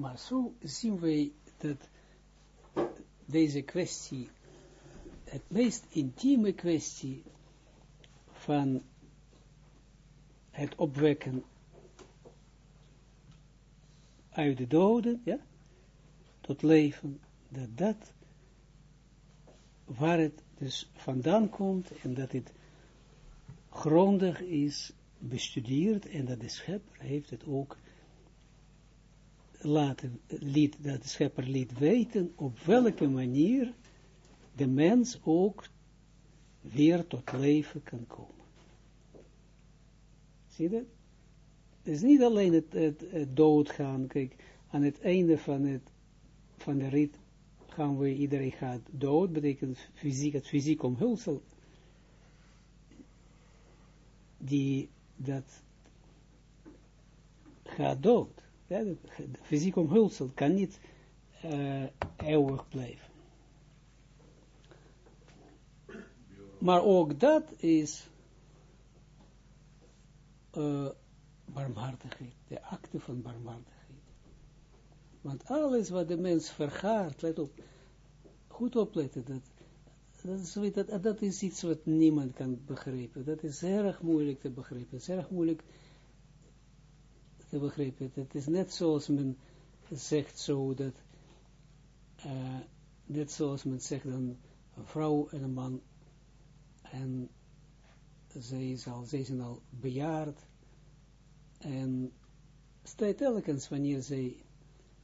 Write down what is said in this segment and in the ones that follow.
Maar zo zien wij dat deze kwestie, het meest intieme kwestie van het opwekken uit de doden, ja, tot leven, dat dat, waar het dus vandaan komt, en dat het grondig is bestudeerd, en dat de schepper heeft het ook laten, liet, dat de schepper liet weten, op welke manier de mens ook weer tot leven kan komen. Zie je dat? Het is niet alleen het, het, doodgaan. Kijk, aan het einde van, het, van de rit gaan we, iedereen gaat dood, betekent fysiek, het fysiek omhulsel, die, dat gaat dood. Ja, de fysiek omhulsel kan niet uh, eeuwig blijven. Maar ook dat is uh, barmhartigheid, de acte van barmhartigheid. Want alles wat de mens vergaart, let op, goed opletten, dat, dat, is, dat, dat is iets wat niemand kan begrijpen. Dat is erg moeilijk te begrijpen. Het is erg moeilijk te begrijpen. Het is net zoals men zegt zo, dat, uh, net zoals men zegt dan, een vrouw en een man, en zij, is al, zij zijn al bejaard, en staat telkens wanneer zij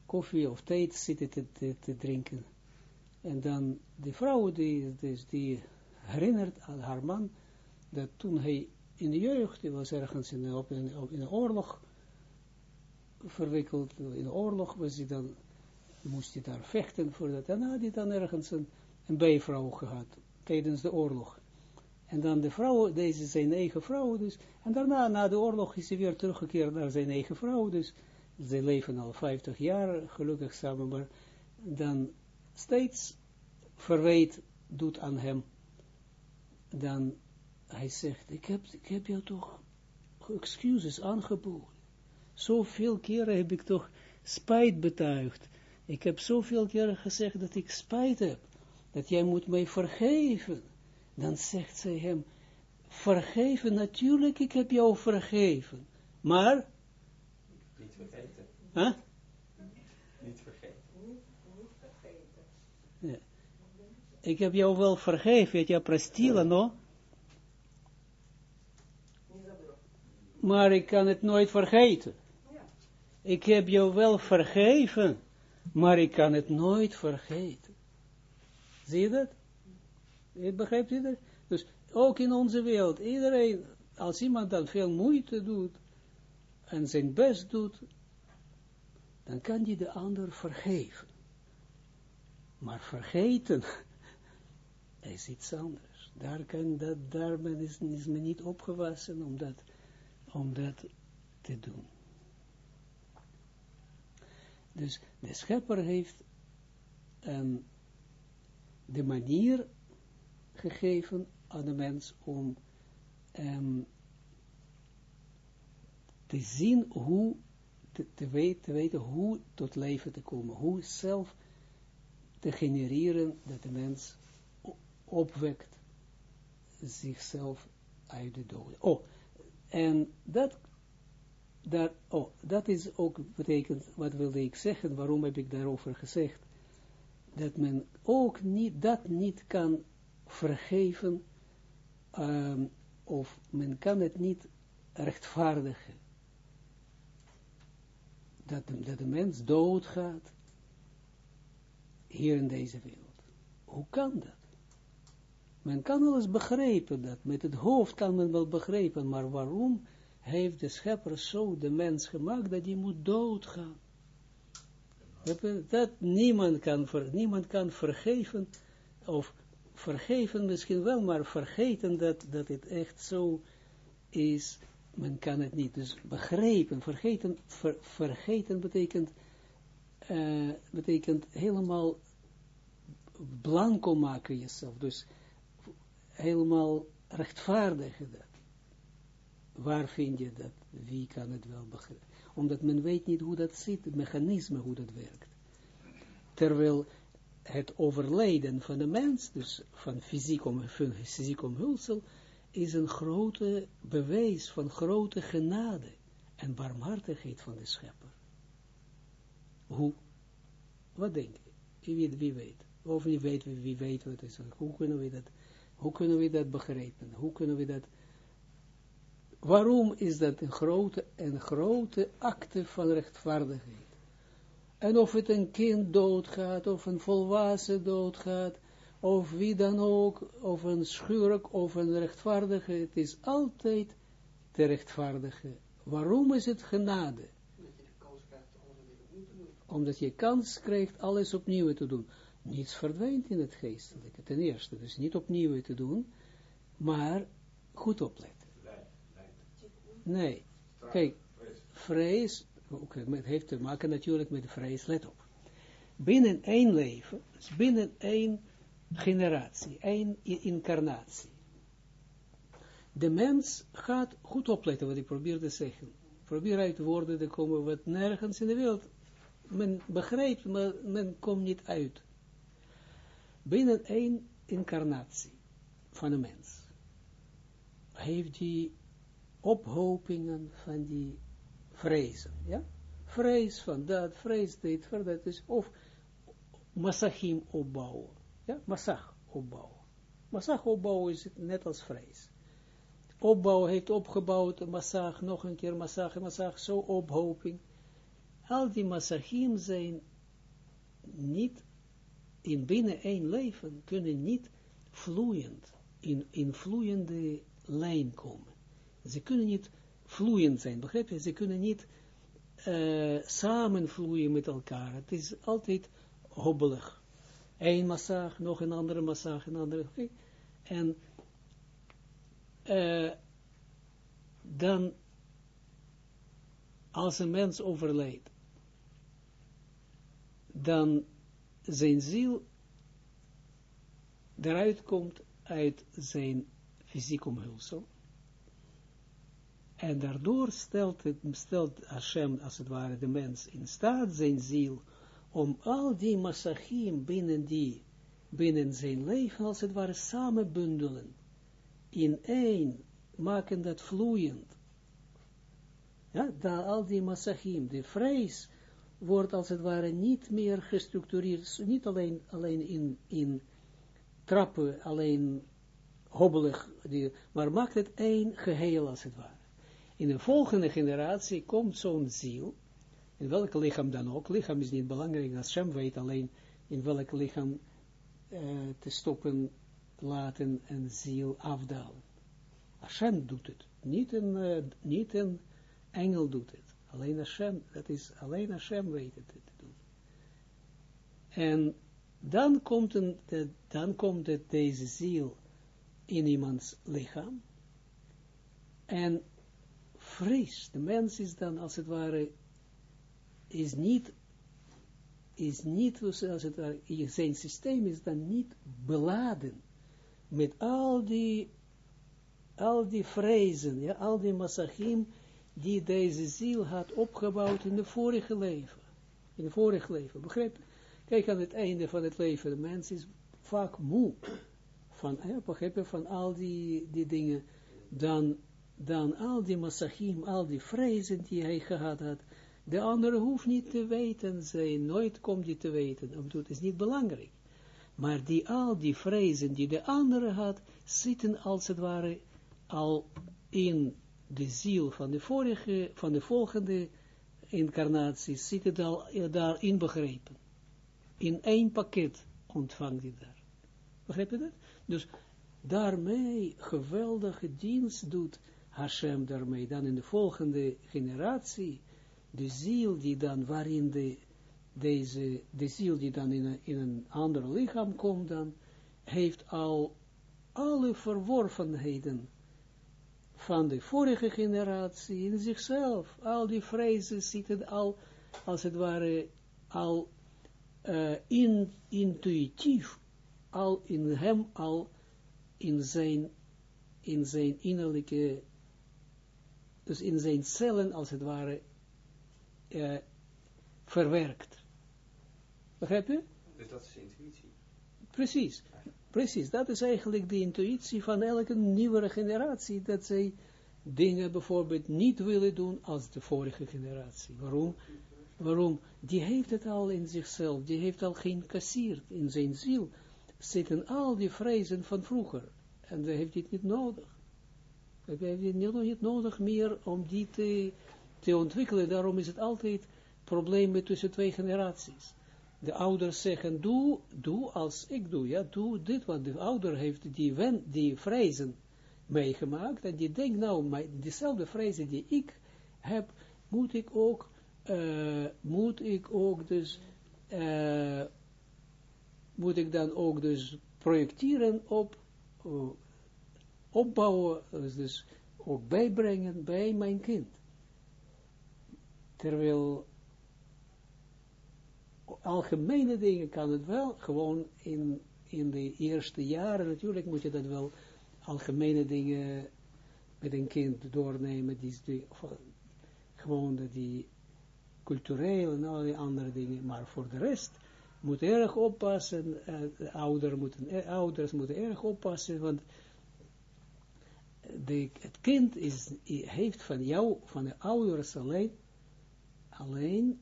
koffie of thee zitten te, te, te, drinken. En dan de vrouw die, dus die herinnert aan haar man, dat toen hij in de jeugd, die was ergens in, in, op, in een oorlog verwikkeld, in oorlog was hij dan, moest hij daar vechten voor dat, en had hij dan ergens een, een bijvrouw gehad, tijdens de oorlog. En dan de vrouw, deze zijn eigen vrouw dus. En daarna, na de oorlog, is hij weer teruggekeerd naar zijn eigen vrouw. Dus ze leven al 50 jaar gelukkig samen, maar dan steeds verwijt doet aan hem. Dan hij zegt, ik heb, ik heb jou toch excuses aangeboden. Zoveel keren heb ik toch spijt betuigd. Ik heb zoveel keren gezegd dat ik spijt heb. Dat jij moet mij vergeven dan zegt zij hem, vergeven, natuurlijk, ik heb jou vergeven, maar... Niet vergeten. Huh? Niet vergeten. Niet vergeten. Ja. Ik heb jou wel vergeven, je prestila, no? Maar ik kan het nooit vergeten. Ik heb jou wel vergeven, maar ik kan het nooit vergeten. Zie je dat? Begrijpt u dat? Dus ook in onze wereld, iedereen, als iemand dan veel moeite doet, en zijn best doet, dan kan die de ander vergeven. Maar vergeten is iets anders. Daar, kan dat, daar men is, men niet opgewassen om dat, om dat te doen. Dus de schepper heeft um, de manier gegeven aan de mens om um, te zien hoe, te, te, weten, te weten hoe tot leven te komen, hoe zelf te genereren dat de mens opwekt zichzelf uit de doden. Oh, en dat, dat, oh, dat is ook betekent, wat wilde ik zeggen, waarom heb ik daarover gezegd, dat men ook niet, dat niet kan vergeven, um, of men kan het niet rechtvaardigen. Dat de, dat de mens doodgaat hier in deze wereld. Hoe kan dat? Men kan alles begrijpen dat, met het hoofd kan men wel begrijpen, maar waarom heeft de schepper zo de mens gemaakt dat hij moet doodgaan? Dat niemand kan, niemand kan vergeven of vergeven misschien wel, maar vergeten dat, dat het echt zo is, men kan het niet. Dus begrijpen, vergeten, vergeten betekent, uh, betekent helemaal blanco maken jezelf, dus helemaal rechtvaardigen. Waar vind je dat? Wie kan het wel begrijpen? omdat men weet niet hoe dat zit, het mechanisme, hoe dat werkt. Terwijl het overlijden van de mens, dus van fysiek, om, van fysiek omhulsel, is een grote bewijs van grote genade en barmhartigheid van de schepper. Hoe? Wat denk je? Wie, wie weet? Of wie weet, wie, weet wat is. Hoe kunnen we dat, hoe kunnen we dat begrijpen? Hoe kunnen we dat, waarom is dat een grote, een grote acte van rechtvaardigheid? En of het een kind doodgaat, of een volwassen doodgaat, of wie dan ook, of een schurk, of een rechtvaardige, het is altijd de rechtvaardige. Waarom is het genade? Omdat je kans krijgt alles opnieuw te doen. Niets verdwijnt in het geestelijke, ten eerste. Dus niet opnieuw te doen, maar goed opletten. Nee, kijk, vrees, het heeft te maken natuurlijk met vrees, let op. Binnen één leven, dus binnen één generatie, één incarnatie. De mens gaat goed opletten wat ik probeer te zeggen. Probeer uit woorden te komen wat nergens in de wereld. Men begrijpt, maar men komt niet uit. Binnen één incarnatie van een mens heeft die ophopingen van die vrezen, ja? Vrees van dat, vrees dit, voor dat is, of massachim opbouwen, ja? Massach opbouwen. Massach opbouwen is net als vrees. Opbouw heeft opgebouwd, massach, nog een keer massach, massach, zo ophoping. Al die massachim zijn niet in binnen één leven, kunnen niet vloeiend, in, in vloeiende lijn komen. Ze kunnen niet vloeiend zijn, begrijp je? Ze kunnen niet uh, samen vloeien met elkaar. Het is altijd hobbelig. Eén massage, nog een andere massage, een andere. En uh, dan, als een mens overlijdt, dan zijn ziel eruit komt uit zijn fysiek omhulsel, en daardoor stelt, het, stelt Hashem, als het ware, de mens in staat, zijn ziel, om al die massachim binnen die, binnen zijn leven, als het ware, samen bundelen. In één, maken dat vloeiend. Ja, daar al die massachim, de vrees, wordt als het ware niet meer gestructureerd, niet alleen, alleen in, in trappen, alleen hobbelig, maar maakt het één geheel als het ware in de volgende generatie komt zo'n ziel, in welk lichaam dan ook, lichaam is niet belangrijk, dat Shem weet alleen in welk lichaam uh, te stoppen, laten een ziel afdalen. Hashem doet het, niet een, uh, niet een engel doet het, alleen Hashem, dat is, alleen Hashem weet het te doen. En dan komt, een, de, dan komt het, deze ziel in iemands lichaam, en vrees. De mens is dan, als het ware, is niet, is niet, als het ware, zijn systeem is dan niet beladen met al die, al die vrezen, ja, al die massachim, die deze ziel had opgebouwd in de vorige leven. In het vorige leven, begrijp Kijk aan het einde van het leven, de mens is vaak moe van, begrijp van al die, die dingen, dan dan al die massachim, al die vrezen die hij gehad had, de andere hoeft niet te weten, zij nooit komt die te weten, omdat het is niet belangrijk. Maar die al die vrezen die de andere had, zitten als het ware al in de ziel van de vorige, van de volgende incarnatie, zitten al daar inbegrepen. In één pakket ontvangt hij daar. Begrijp je dat? Dus daarmee geweldige dienst doet Hashem daarmee, dan in de volgende generatie, de ziel die dan, waarin de, deze, de ziel die dan in een, in een ander lichaam komt dan, heeft al alle verworvenheden van de vorige generatie in zichzelf, al die vrezen zitten al, als het ware, al uh, in, intuïtief, al in hem, al in zijn, in zijn innerlijke dus in zijn cellen, als het ware, eh, verwerkt. Begrijp je? Dus dat is intuïtie. Precies. Precies, dat is eigenlijk de intuïtie van elke nieuwere generatie, dat zij dingen bijvoorbeeld niet willen doen als de vorige generatie. Waarom? Waarom? Die heeft het al in zichzelf, die heeft al geïncasseerd in zijn ziel, zitten al die vrezen van vroeger. En dan heeft hij het niet nodig. Hij heeft het niet nodig meer om die te, te ontwikkelen. Daarom is het altijd problemen tussen twee generaties. De ouders zeggen, doe, doe als ik doe, ja, doe dit, want de ouder heeft die, wen, die vrezen meegemaakt, en die denkt, nou, maar diezelfde vrezen die ik heb, moet ik ook, uh, moet ik ook dus, uh, moet ik dan ook dus projecteren op, uh, opbouwen, dus, dus ook bijbrengen bij mijn kind. Terwijl algemene dingen kan het wel, gewoon in, in de eerste jaren natuurlijk moet je dat wel algemene dingen met een kind doornemen, die, die gewoon die culturele en al die andere dingen, maar voor de rest moet erg oppassen, uh, ouder moeten, uh, ouders moeten erg oppassen, want de, het kind is, heeft van jou, van de ouders alleen, alleen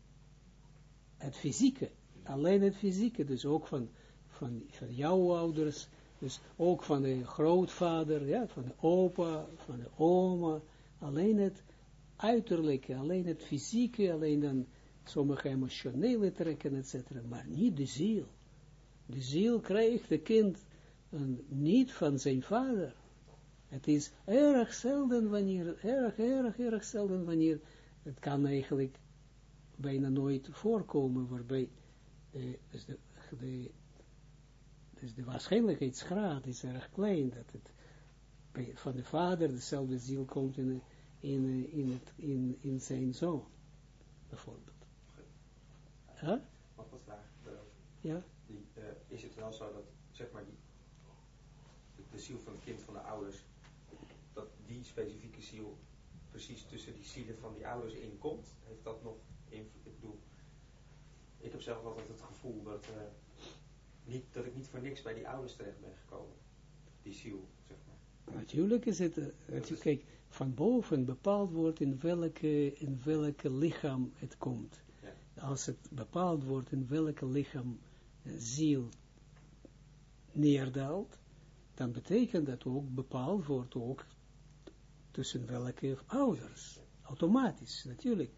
het fysieke, alleen het fysieke, dus ook van, van, jouw ouders, dus ook van de grootvader, ja, van de opa, van de oma, alleen het uiterlijke, alleen het fysieke, alleen dan sommige emotionele trekken, etc., maar niet de ziel. De ziel krijgt de kind een, niet van zijn vader. Het is erg zelden wanneer, erg, erg, erg zelden wanneer, het kan eigenlijk bijna nooit voorkomen, waarbij uh, dus, de, de, dus de waarschijnlijkheidsgraad is erg klein, dat het bij, van de vader dezelfde ziel komt in, in, in, het, in, in zijn zoon, bijvoorbeeld. Huh? Wat een vraag Ja? Die, uh, is het wel zo dat, zeg maar, die, de ziel van het kind van de ouders, die specifieke ziel precies tussen die zielen van die ouders inkomt? Heeft dat nog invloed? Ik bedoel, ik heb zelf altijd het gevoel dat, uh, niet, dat ik niet voor niks bij die ouders terecht ben gekomen. Die ziel, zeg maar. Natuurlijk is het, uh, kijk, van boven bepaald wordt in welke, in welke lichaam het komt. Ja. Als het bepaald wordt in welke lichaam ziel neerdaalt, dan betekent dat ook bepaald wordt ook tussen welke ouders. Automatisch, natuurlijk.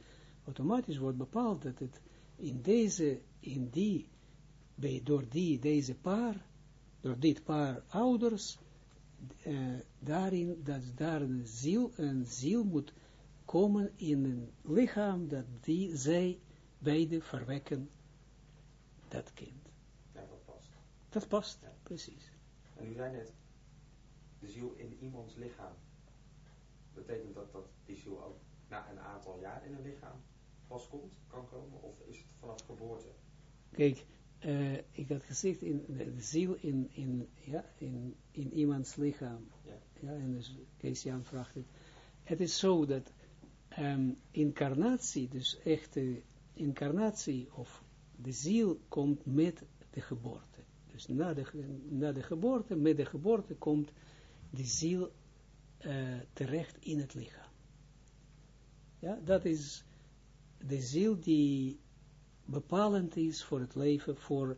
Automatisch wordt bepaald dat het in deze, in die, bij, door die, deze paar, door dit paar ouders, uh, daarin, dat daar een ziel, een ziel moet komen in een lichaam dat die, zij beide verwekken dat kind. Ja, dat past. Dat past, ja. precies. En u zei net, de ziel in iemands lichaam. Betekent dat dat die ziel ook na een aantal jaar in een lichaam pas komt, kan komen, of is het vanaf geboorte? Kijk, uh, ik had gezegd, in de, ziel in, in, ja, in, in iemands lichaam. Ja. ja en dus Kees Jan vraagt het. Het is zo dat um, incarnatie, dus echte incarnatie, of de ziel komt met de geboorte. Dus na de, na de geboorte, met de geboorte komt de ziel uh, terecht in het lichaam. Ja, dat is de ziel die bepalend is voor het leven, voor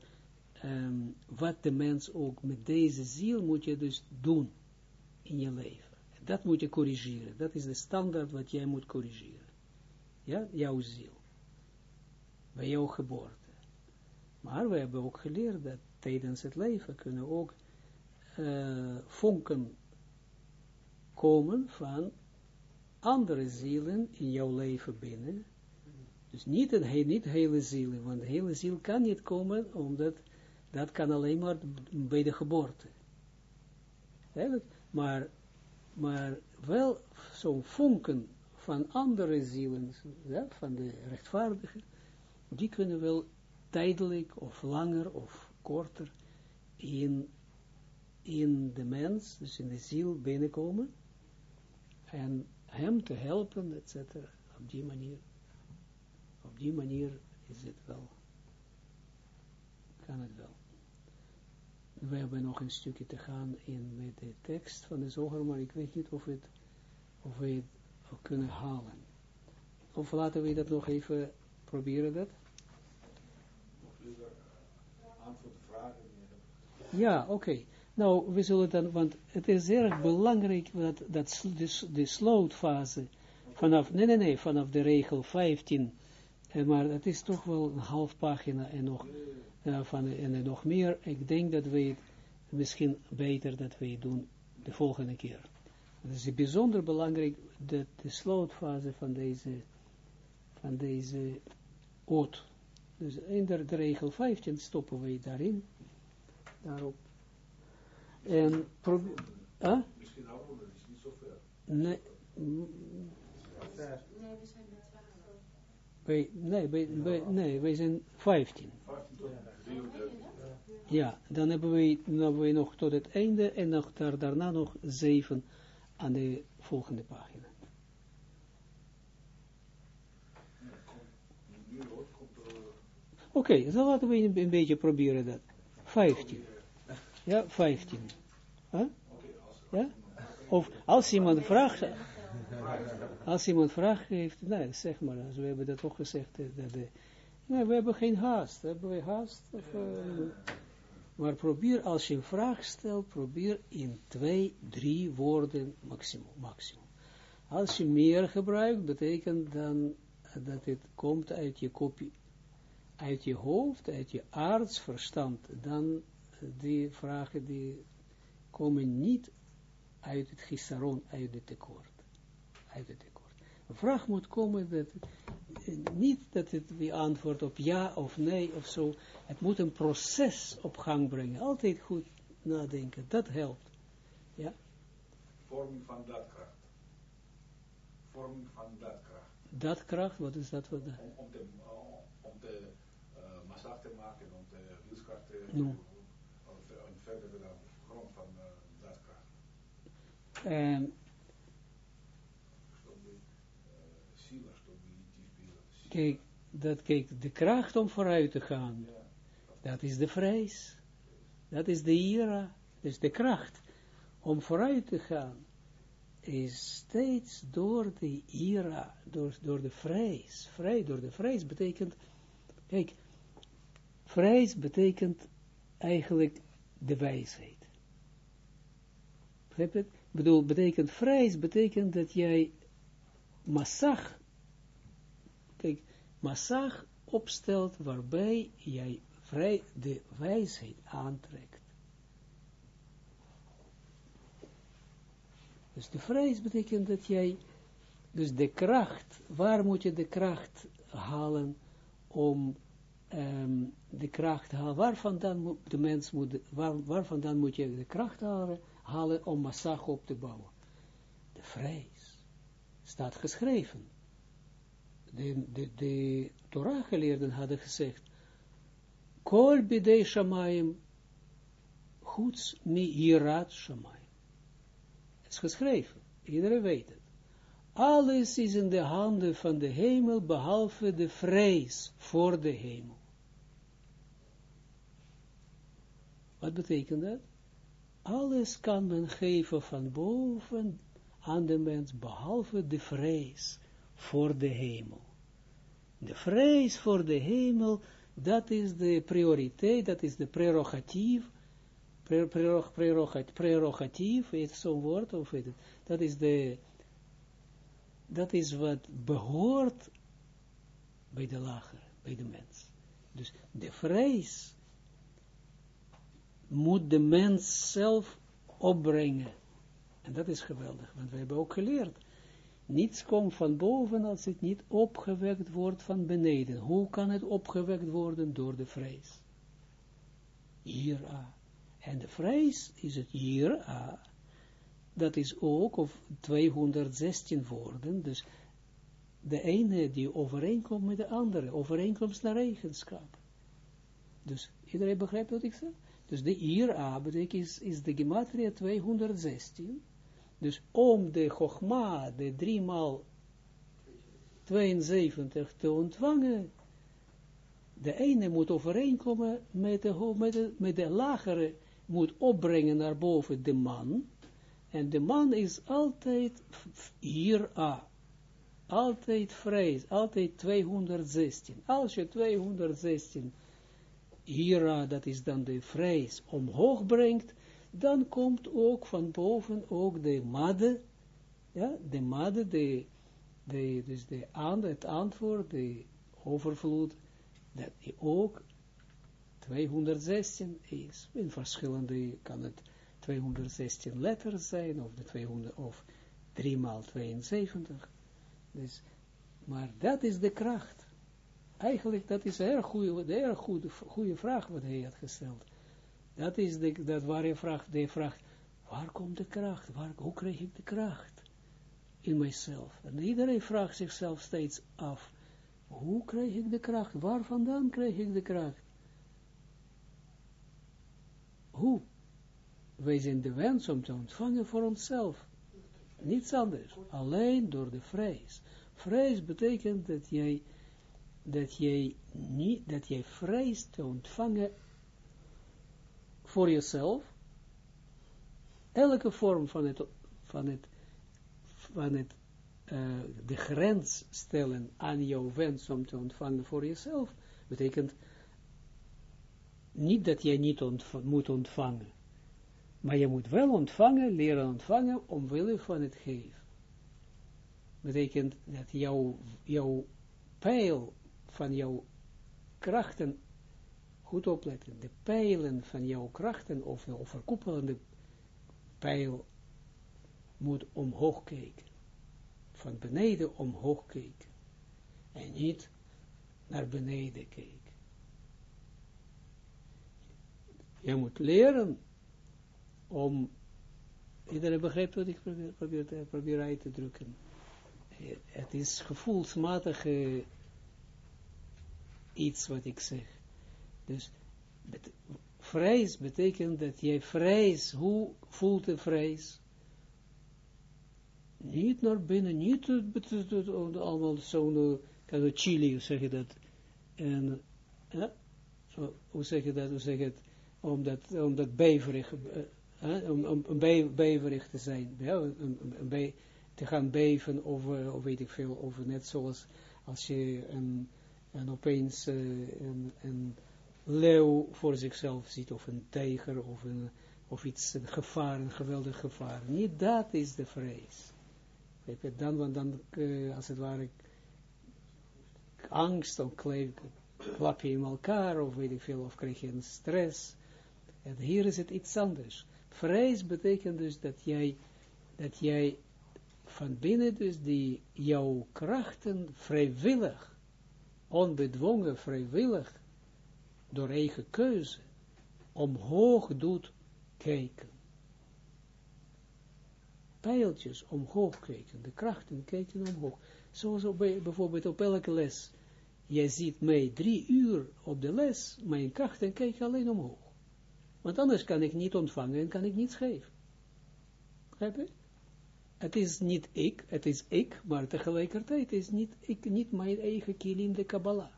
um, wat de mens ook met deze ziel moet je dus doen in je leven. Dat moet je corrigeren. Dat is de standaard wat jij moet corrigeren. Ja, jouw ziel. Bij jouw geboorte. Maar we hebben ook geleerd dat tijdens het leven kunnen ook uh, vonken komen van andere zielen in jouw leven binnen, dus niet een niet hele ziel, want de hele ziel kan niet komen, omdat dat kan alleen maar bij de geboorte. Maar, maar wel zo'n vonken van andere zielen, van de rechtvaardigen, die kunnen wel tijdelijk of langer of korter in, in de mens, dus in de ziel binnenkomen, en hem te helpen, etc. Op die manier op die manier is het wel, kan het wel. We hebben nog een stukje te gaan in met de tekst van de zoger, maar ik weet niet of, het, of we het kunnen halen. Of laten we dat nog even proberen dat? Ja, oké. Nou, we zullen dan, want het is erg belangrijk dat, dat de, de slootfase vanaf, nee, nee, nee, vanaf de regel 15, eh, maar het is toch wel een half pagina en nog, uh, van, en nog meer. Ik denk dat we het misschien beter dat we het doen de volgende keer. Het is bijzonder belangrijk dat de slootfase van deze, van deze oot. Dus in de regel 15 stoppen we daarin, daarop. En probeer... Huh? Misschien afronden, is niet zo ver. Nee. Nee, we zijn met 12. Wij, nee, wij, wij, nee, wij zijn 15. 15 ja, dan hebben, we, dan hebben we nog tot het einde en nog daar, daarna nog 7 aan de volgende pagina. Oké, okay, dan laten we een, een beetje proberen dat. 15. Ja, 15. Huh? Ja? Of als iemand vraagt, als iemand vraagt heeft, nee, zeg maar, we hebben dat ook gezegd, dat de, nee, we hebben geen haast, hebben we haast? Uh, maar probeer, als je een vraag stelt, probeer in twee, drie woorden maximum. maximum. Als je meer gebruikt, betekent dan dat het komt uit je kopie, uit je hoofd, uit je artsverstand, dan die vragen die komen niet uit het gisaron, uit het tekort. Uit het tekort. Een vraag moet komen dat, niet dat het wie antwoord op ja of nee of zo. Het moet een proces op gang brengen. Altijd goed nadenken. Dat helpt. Ja? Vorming van daadkracht. Vorming van daadkracht. Daadkracht, wat is dat? Voor de... om, om de, om de uh, massa te maken, om de wilskracht te... No. verder dan grond van uh, daadkracht. Um, Kijk, dat, kijk, de kracht om vooruit te gaan, dat is de vrees. Dat is de ira, dus de kracht om vooruit te gaan, is steeds door de ira, door, door de vrees. Vrij, door de vrees betekent, kijk, vrees betekent eigenlijk de wijsheid. Begrijp? Bedoel, betekent vrees, betekent dat jij massag kijk, massag opstelt waarbij jij vrij de wijsheid aantrekt. Dus de vrees betekent dat jij, dus de kracht, waar moet je de kracht halen om um, de kracht halen, waar vandaan moet de mens moet, waar, waar moet je de kracht halen, halen om massag op te bouwen? De vrees staat geschreven de, de, de Torah-geleerden hadden gezegd, Kol bidei shamayim, goeds mi hirat shamayim. Het is geschreven, iedereen weet het. Alles is in de handen van de hemel, behalve de vrees voor de hemel. Wat betekent dat? Alles kan men geven van boven aan de mens, behalve de vrees voor de hemel. De vrees voor de hemel, dat is de prioriteit, dat is de prerogatief, prerogatief, prerogatief, is zo'n woord, of weet het, dat is de, dat is wat behoort bij de lager, bij de mens. Dus de vrees moet de mens zelf opbrengen. En dat is geweldig, want we hebben ook geleerd niets komt van boven als het niet opgewekt wordt van beneden. Hoe kan het opgewekt worden? Door de vrees. Ira. En de vrees is het Ira. Dat is ook of 216 woorden. Dus de ene die overeenkomt met de andere. Overeenkomst naar eigenschap. Dus iedereen begrijpt wat ik zeg? Dus de Ira betekent is, is de gematria 216. Dus om de Chogma, de driemaal 72 te ontvangen. De ene moet overeenkomen met de, met de, met de lagere, moet opbrengen naar boven de man, en de man is altijd hier A. Altijd vrees, altijd 216. Als je 216 hiera, dat is dan de vrees, omhoog brengt, dan komt ook van boven ook de madde, ja, de madde, de, de, dus de aan, het antwoord, de overvloed, dat ook 216 is. In verschillende kan het 216 letters zijn, of, de 200, of 3 maal 72. Dus, maar dat is de kracht. Eigenlijk, dat is een erg goede, erg goede, goede vraag wat hij had gesteld. Dat is de, dat waar je vraagt, de vraagt, waar komt de kracht? Waar, hoe krijg ik de kracht? In mijzelf. En iedereen vraagt zichzelf steeds af, hoe krijg ik de kracht? Waar vandaan krijg ik de kracht? Hoe? Wij zijn de wens om te ontvangen voor onszelf. Niets anders. Alleen door de vrees. Vrees betekent dat jij, dat jij niet, dat jij vreest te ontvangen voor jezelf. Elke vorm van het, van het, van het, uh, de grens stellen aan jouw wens om te ontvangen voor jezelf, betekent niet dat jij niet moet ontvangen. Maar je moet wel ontvangen, leren ontvangen, omwille van het geven. Betekent dat jouw, jouw pijl van jouw krachten, goed opletten, de pijlen van jouw krachten, of de overkoepelende pijl, moet omhoog kijken. Van beneden omhoog kijken. En niet naar beneden kijken. Je moet leren om, iedereen begrijpt wat ik probeer, probeer, probeer uit te drukken. Het is gevoelsmatig iets wat ik zeg. Dus vrees betekent dat jij vrees, hoe voelt de vrees? Niet naar binnen, niet allemaal zo'n chili, zeg je dat. En, hoe zeg je dat, hoe zeg je het, omdat, beverig, om, om, om beverig te zijn, om, te gaan beven over, of weet ik veel, over net zoals als je een, een opeens uh, een, een leeuw voor zichzelf ziet, of een tijger, of, een, of iets, een gevaar, een geweldig gevaar. Niet dat is de vrees. Dan, want dan, uh, als het ware, angst, dan klap je in elkaar, of weet ik veel, of krijg je een stress. En hier is het iets anders. Vrees betekent dus dat jij, dat jij van binnen dus die jouw krachten vrijwillig, onbedwongen vrijwillig, door eigen keuze, omhoog doet kijken. Pijltjes omhoog kijken, de krachten kijken omhoog. Zoals op, bijvoorbeeld op elke les. Jij ziet mij drie uur op de les, mijn krachten kijken alleen omhoog. Want anders kan ik niet ontvangen en kan ik niet geven. Begrijp je? Het is niet ik, het is ik, maar tegelijkertijd is niet ik, niet mijn eigen kilim de Kabbalah.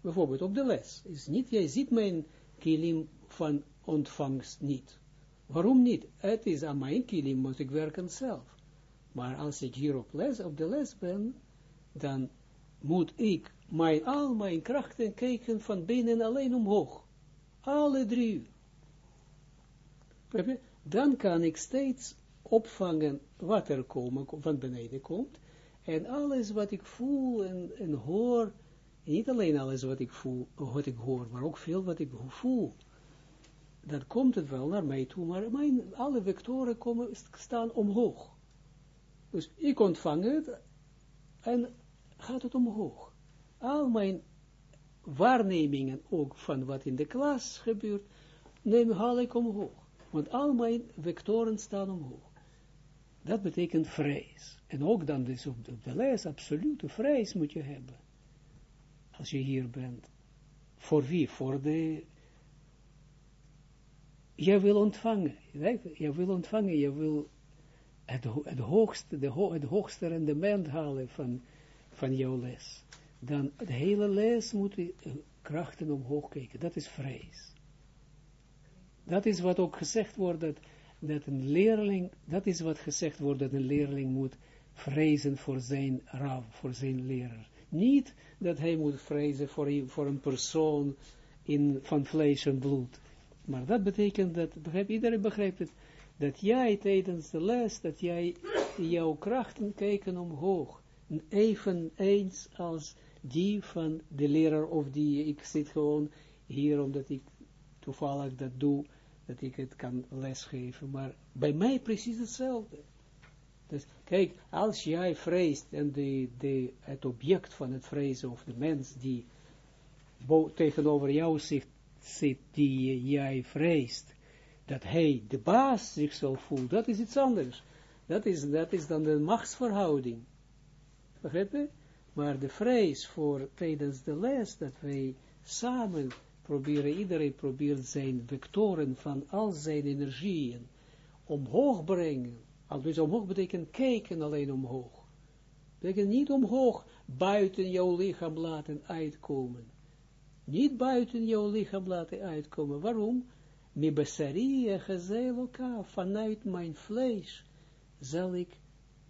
Bijvoorbeeld op de les. Is niet, jij ziet mijn kilim van ontvangst niet. Waarom niet? Het is aan mijn kilim, moet ik werken zelf. Maar als ik hier op, les, op de les ben, dan moet ik mijn, al mijn krachten kijken van binnen alleen omhoog. Alle drie. Dan kan ik steeds opvangen wat er komen, van beneden komt. En alles wat ik voel en, en hoor, niet alleen alles wat ik voel, wat ik hoor, maar ook veel wat ik voel. Dan komt het wel naar mij toe, maar mijn, alle vectoren komen, staan omhoog. Dus ik ontvang het en gaat het omhoog. Al mijn waarnemingen ook van wat in de klas gebeurt, neem, haal ik omhoog. Want al mijn vectoren staan omhoog. Dat betekent vrees. En ook dan dus op de, op de les, absolute vrees moet je hebben. Als je hier bent. Voor wie? Voor de... Je wil ontvangen. Je wil ontvangen, je wil het, het hoogste, de, het hoogste rendement halen van, van jouw les, dan de hele les moet je eh, krachten omhoog kijken. Dat is vrees. Dat is wat ook gezegd wordt, dat, dat een leerling, dat is wat gezegd wordt, dat een leerling moet vrezen voor zijn rav, voor zijn leraar. Niet dat hij moet vrezen voor, voor een persoon in, van vlees en bloed. Maar dat betekent dat, begrijp, iedereen begrijpt het, dat jij tijdens de les, dat jij jouw krachten kijken omhoog. Even eens als die van de leraar of die, ik zit gewoon hier omdat ik toevallig dat doe, dat ik het kan lesgeven. Maar bij mij precies hetzelfde. Dus kijk, als jij vreest en de, het object van het vrezen of de mens die tegenover jou zit, die jij vreest, dat hij de baas zichzelf voelt, dat is iets anders. Dat is, dat is dan de machtsverhouding. Begrijp je? Maar de vrees voor tijdens de les, dat wij samen proberen, iedereen probeert zijn vectoren van al zijn energieën omhoog brengen. Al dus omhoog betekent kijken alleen omhoog. Betekent niet omhoog buiten jouw lichaam laten uitkomen. Niet buiten jouw lichaam laten uitkomen. Waarom? Mi besaria gezeloka, vanuit mijn vlees zal ik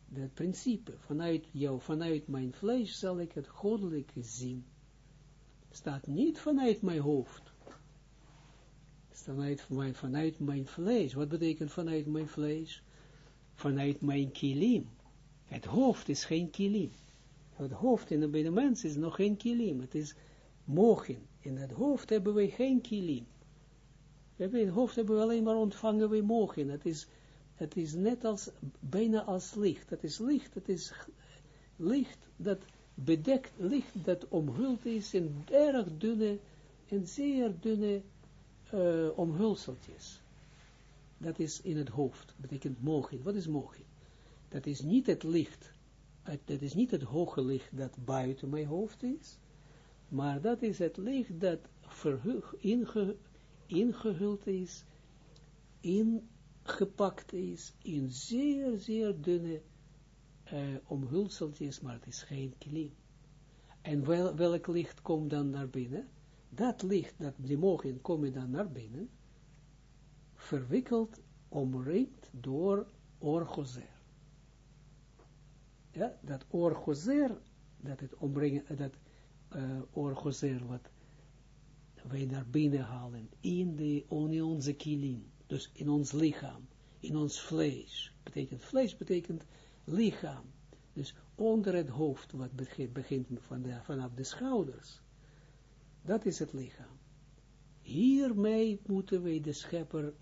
dat principe, vanuit jou, vanuit mijn vlees zal ik het goddelijke zien. Staat niet vanuit mijn hoofd. Vanuit mijn, vanuit mijn vlees. Wat betekent vanuit mijn vlees? Vanuit mijn kilim. Het hoofd is geen kilim. Het hoofd in de mens is nog geen kilim. Het is mogen. In het hoofd hebben we geen kilim. In het hoofd hebben we alleen maar ontvangen we mogen. Het is, het is net als, bijna als licht. Het is licht, het is licht dat bedekt, licht dat omhuld is in erg dunne, en zeer dunne uh, omhulseltjes. Dat is in het hoofd, betekent mogen. Wat is mogen? Dat is niet het licht, dat is niet het hoge licht dat buiten mijn hoofd is, maar dat is het licht dat inge, ingehuld is, ingepakt is, in zeer, zeer dunne uh, omhulseltjes, maar het is geen klim. En wel, welk licht komt dan naar binnen? Dat licht, dat die mogen komen dan naar binnen, verwikkeld, omringd door orgozer. Ja, dat orgozer, dat het ombrengen, dat uh, orgozer, wat wij naar binnen halen, in, de, in onze kilim, dus in ons lichaam, in ons vlees, betekent vlees, betekent lichaam, dus onder het hoofd, wat begint, de, vanaf de schouders, dat is het lichaam. Hiermee moeten wij de schepper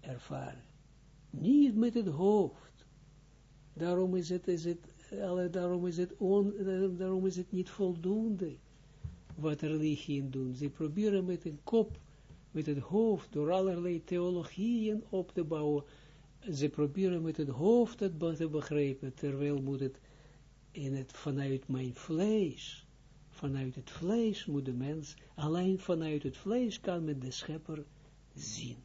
ervaren. Niet met het hoofd. Daarom is het, is het, daarom is het, on, daarom is het niet voldoende wat religieën doen. Ze proberen met een kop, met het hoofd, door allerlei theologieën op te bouwen. Ze proberen met het hoofd het te begrijpen, terwijl moet het in het vanuit mijn vlees vanuit het vlees moet de mens, alleen vanuit het vlees kan men de schepper zien.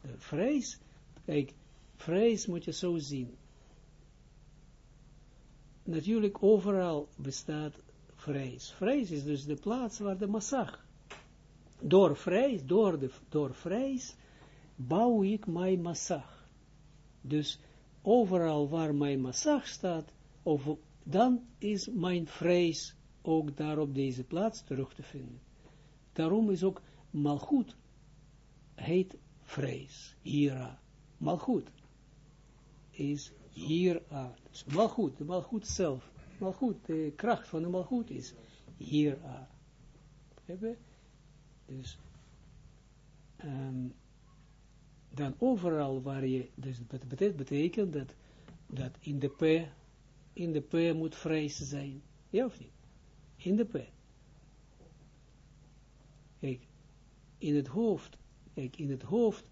De vrees, kijk, vrees moet je zo zien. Natuurlijk overal bestaat vrees. Vrees is dus de plaats waar de massag. Door vrees, door, de, door vrees, bouw ik mijn massag. Dus overal waar mijn massag staat, of, dan is mijn vrees ook daar op deze plaats terug te vinden. Daarom is ook malgoed, heet vrees, hira. Malgoed is hira. Dus malgoed, de malgoed zelf. Malgoed, de kracht van de malgoed is hira. Dus, um, dan overal waar je, dus dat betekent dat, dat in de P, in de P moet vrees zijn. Ja of niet? In de P. Kijk, in het hoofd, kijk, in het hoofd,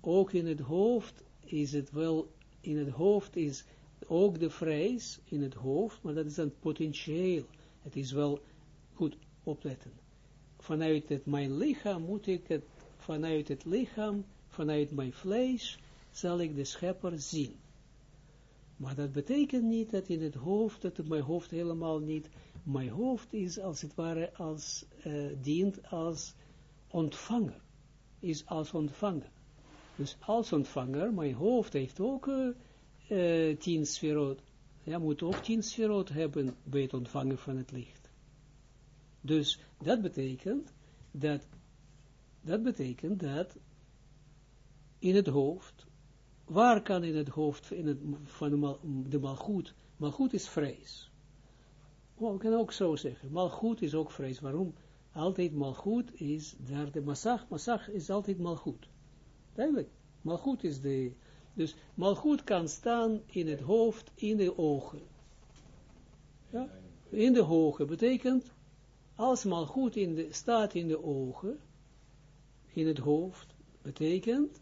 ook in het hoofd is het wel, in het hoofd is ook de vrees in het hoofd, maar dat is dan potentieel. Het is wel goed opletten. Vanuit het, mijn lichaam moet ik het, vanuit het lichaam vanuit mijn vlees zal ik de schepper zien. Maar dat betekent niet dat in het hoofd, dat mijn hoofd helemaal niet, mijn hoofd is als het ware als, uh, dient als ontvanger, is als ontvanger. Dus als ontvanger, mijn hoofd heeft ook uh, tien sferot, ja, moet ook tien sferot hebben bij het ontvangen van het licht. Dus dat betekent dat, dat betekent dat in het hoofd, waar kan in het hoofd in het, van de, mal, de malgoed, malgoed is vrees. We kunnen ook zo zeggen, malgoed is ook vrees. Waarom? Altijd malgoed is daar de massag, massag is altijd malgoed. Duidelijk, malgoed is de, dus malgoed kan staan in het hoofd, in de ogen. Ja? In de ogen betekent, als malgoed in de, staat in de ogen, in het hoofd, betekent,